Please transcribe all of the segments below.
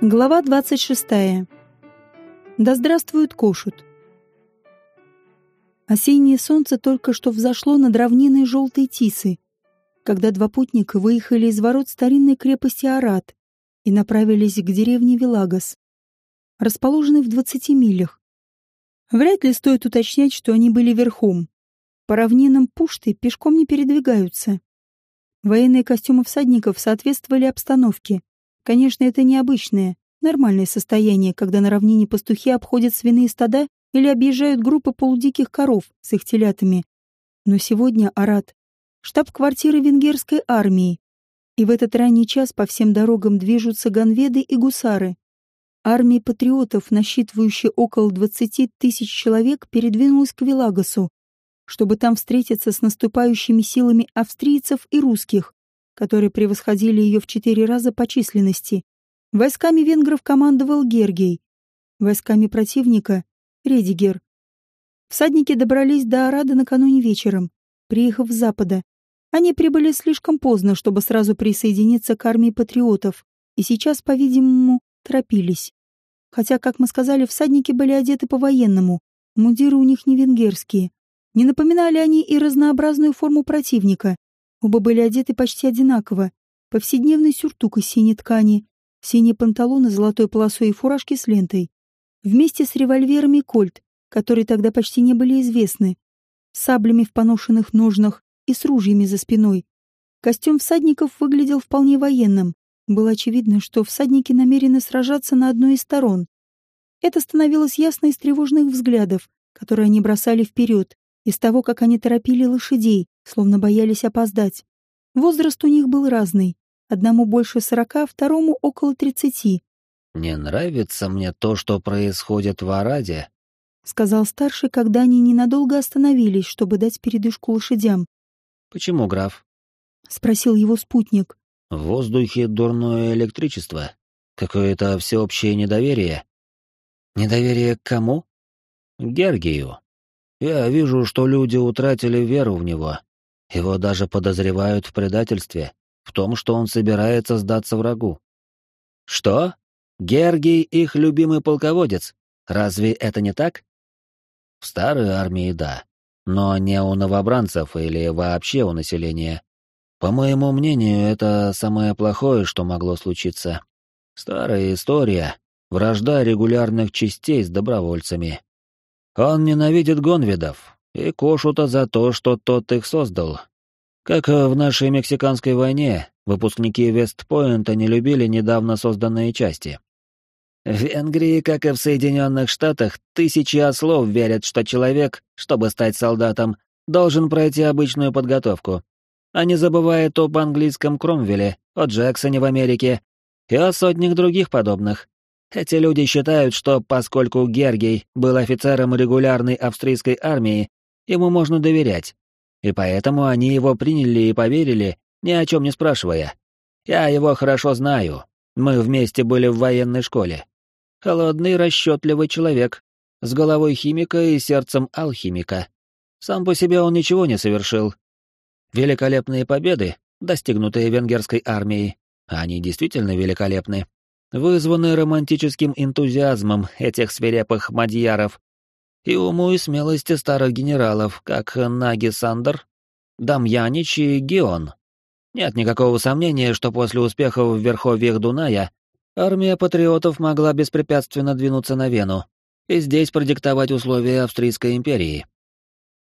Глава 26. Да здравствует Кошут. Осеннее солнце только что взошло над равниной желтой тисы, когда два путника выехали из ворот старинной крепости Арат и направились к деревне Вилагос, расположенной в 20 милях. Вряд ли стоит уточнять, что они были верхом. По равнинам пушты пешком не передвигаются. Военные костюмы всадников соответствовали обстановке. Конечно, это необычное, нормальное состояние, когда на равнине пастухи обходят свиные стада или объезжают группы полудиких коров с их телятами. Но сегодня Арат — штаб-квартира венгерской армии, и в этот ранний час по всем дорогам движутся ганведы и гусары. Армия патриотов, насчитывающая около 20 тысяч человек, передвинулась к Вилагосу, чтобы там встретиться с наступающими силами австрийцев и русских, которые превосходили ее в четыре раза по численности. Войсками венгров командовал Гергей, войсками противника — Редигер. Всадники добрались до Арада накануне вечером, приехав с запада. Они прибыли слишком поздно, чтобы сразу присоединиться к армии патриотов, и сейчас, по-видимому, торопились. Хотя, как мы сказали, всадники были одеты по-военному, мундиры у них не венгерские. Не напоминали они и разнообразную форму противника, Оба были одеты почти одинаково. Повседневный сюртук из синей ткани, синие панталоны с золотой полосой и фуражки с лентой. Вместе с револьверами кольт, которые тогда почти не были известны. С саблями в поношенных ножнах и с ружьями за спиной. Костюм всадников выглядел вполне военным. Было очевидно, что всадники намерены сражаться на одной из сторон. Это становилось ясно из тревожных взглядов, которые они бросали вперед, из того, как они торопили лошадей, словно боялись опоздать. Возраст у них был разный. Одному больше сорока, второму около тридцати. «Не нравится мне то, что происходит в Араде», — сказал старший, когда они ненадолго остановились, чтобы дать передышку лошадям. «Почему, граф?» — спросил его спутник. «В воздухе дурное электричество. Какое-то всеобщее недоверие». «Недоверие к кому?» «Гергию. Я вижу, что люди утратили веру в него. Его даже подозревают в предательстве, в том, что он собирается сдаться врагу. Что? Гергий их любимый полководец. Разве это не так? В старой армии да, но не у новобранцев или вообще у населения. По моему мнению, это самое плохое, что могло случиться. Старая история, вражда регулярных частей с добровольцами, он ненавидит гонвидов и Кошута за то, что тот их создал. Как в нашей мексиканской войне, выпускники Вестпойнта не любили недавно созданные части. В Венгрии, как и в Соединенных Штатах, тысячи ослов верят, что человек, чтобы стать солдатом, должен пройти обычную подготовку. Они забывают об английском Кромвеле, о Джексоне в Америке и о сотнях других подобных. Эти люди считают, что поскольку Гергей был офицером регулярной австрийской армии, ему можно доверять. И поэтому они его приняли и поверили, ни о чем не спрашивая. Я его хорошо знаю. Мы вместе были в военной школе. Холодный, расчетливый человек, с головой химика и сердцем алхимика. Сам по себе он ничего не совершил. Великолепные победы, достигнутые венгерской армией, они действительно великолепны, вызванный романтическим энтузиазмом этих свирепых мадьяров и уму и смелости старых генералов, как Наги Сандер, Дамьянич и Геон. Нет никакого сомнения, что после успехов в верховьях Дуная армия патриотов могла беспрепятственно двинуться на Вену и здесь продиктовать условия Австрийской империи.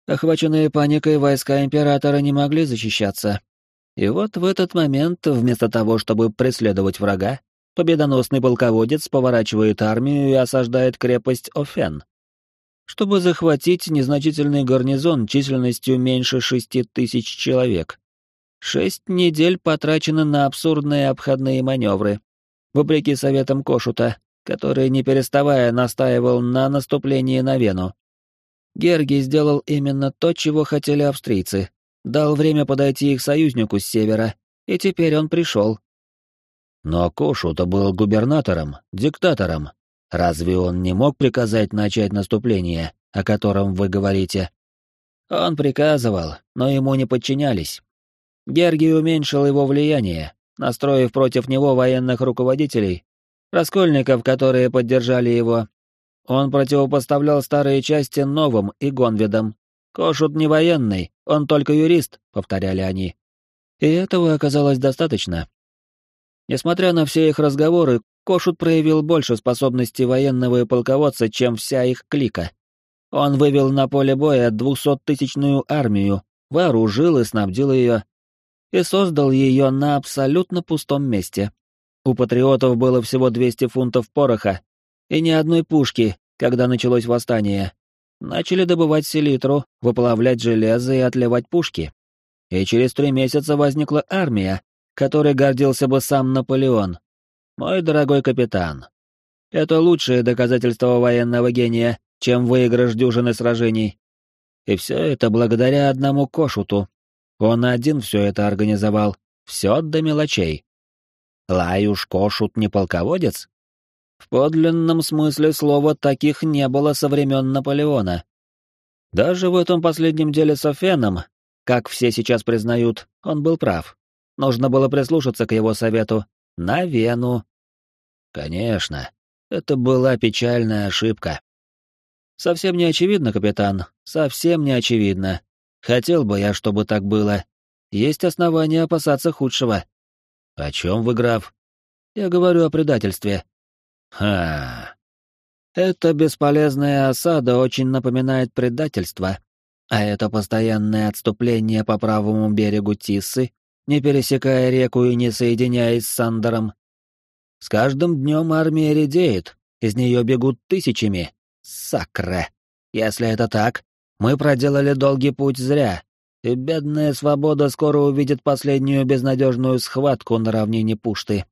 Охваченные паникой войска императора не могли защищаться. И вот в этот момент, вместо того, чтобы преследовать врага, победоносный полководец поворачивает армию и осаждает крепость Офен. Чтобы захватить незначительный гарнизон численностью меньше шести тысяч человек. Шесть недель потрачено на абсурдные обходные маневры, вопреки советам Кошута, который, не переставая, настаивал на наступлении на Вену. Гергий сделал именно то, чего хотели австрийцы, дал время подойти их союзнику с севера, и теперь он пришел, но Кошу-то был губернатором, диктатором. Разве он не мог приказать начать наступление, о котором вы говорите? Он приказывал, но ему не подчинялись. Гергий уменьшил его влияние, настроив против него военных руководителей, раскольников, которые поддержали его. Он противопоставлял старые части новым и гонведам. Кошут не военный, он только юрист, повторяли они. И этого оказалось достаточно. Несмотря на все их разговоры, Кошут проявил больше способностей военного и полководца, чем вся их клика. Он вывел на поле боя двухсоттысячную армию, вооружил и снабдил ее, и создал ее на абсолютно пустом месте. У патриотов было всего 200 фунтов пороха и ни одной пушки, когда началось восстание. Начали добывать селитру, выплавлять железо и отливать пушки. И через три месяца возникла армия, которой гордился бы сам Наполеон. Мой дорогой капитан, это лучшее доказательство военного гения, чем выигрыш дюжины сражений. И все это благодаря одному Кошуту. Он один все это организовал, все до мелочей. Лаюш Кошут не полководец? В подлинном смысле слова таких не было со времен Наполеона. Даже в этом последнем деле с Офеном, как все сейчас признают, он был прав. Нужно было прислушаться к его совету. На Вену. Конечно, это была печальная ошибка. Совсем не очевидно, капитан, совсем не очевидно. Хотел бы я, чтобы так было. Есть основания опасаться худшего. О чем вы, граф? Я говорю о предательстве. Ха. Эта бесполезная осада очень напоминает предательство, а это постоянное отступление по правому берегу Тиссы, не пересекая реку и не соединяясь с Сандером. С каждым днем армия редеет, из нее бегут тысячами. Сакре. Если это так, мы проделали долгий путь зря, и бедная свобода скоро увидит последнюю безнадежную схватку на равнине Пушты.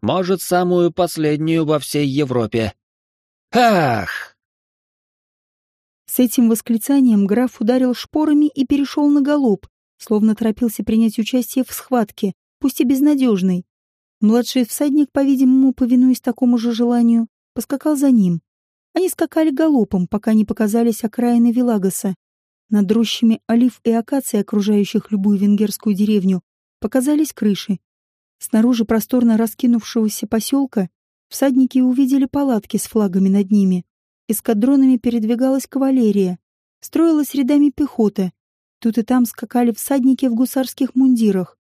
Может, самую последнюю во всей Европе. Ах! С этим восклицанием граф ударил шпорами и перешел на галоп, словно торопился принять участие в схватке, пусть и безнадежной. Младший всадник, по-видимому, повинуясь такому же желанию, поскакал за ним. Они скакали галопом, пока не показались окраины Вилагоса, над рощами олив и акаций, окружающих любую венгерскую деревню, показались крыши. Снаружи просторно раскинувшегося поселка всадники увидели палатки с флагами над ними. Эскадронами передвигалась кавалерия, строилась рядами пехота. Тут и там скакали всадники в гусарских мундирах.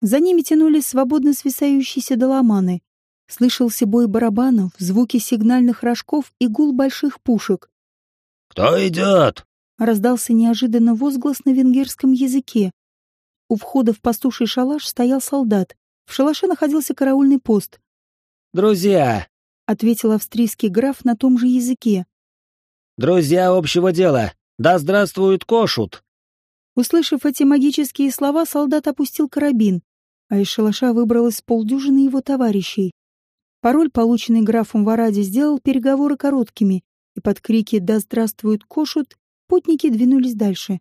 За ними тянулись свободно свисающиеся доломаны. Слышался бой барабанов, звуки сигнальных рожков и гул больших пушек. «Кто идет?» раздался неожиданно возглас на венгерском языке. У входа в пастуший шалаш стоял солдат. В шалаше находился караульный пост. «Друзья!» — ответил австрийский граф на том же языке. «Друзья общего дела! Да здравствует Кошут!» Услышав эти магические слова, солдат опустил карабин, а из шалаша выбралось полдюжины его товарищей. Пароль, полученный графом в Араде, сделал переговоры короткими, и под крики «Да здравствует Кошут!» Путники двинулись дальше.